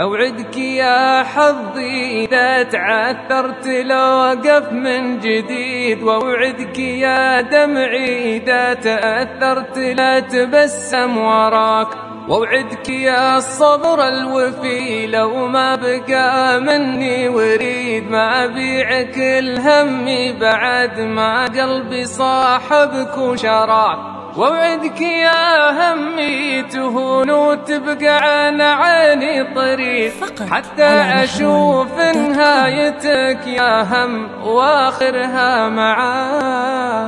أوعدك يا حظي إذا تعثرت لوقف من جديد. وأوعدك يا دمعي إذا تأثرت لا تبسم وراك. وأوعدك يا الصبر الوفي لو ما بقى مني وريد. ما أبيعك الهمي بعد ما قلبي صاحبك وشراك ووعدك يا همي تهون وتبقى عن عيني طريق. حتى أشوف نهايتك يا هم وآخرها معاك.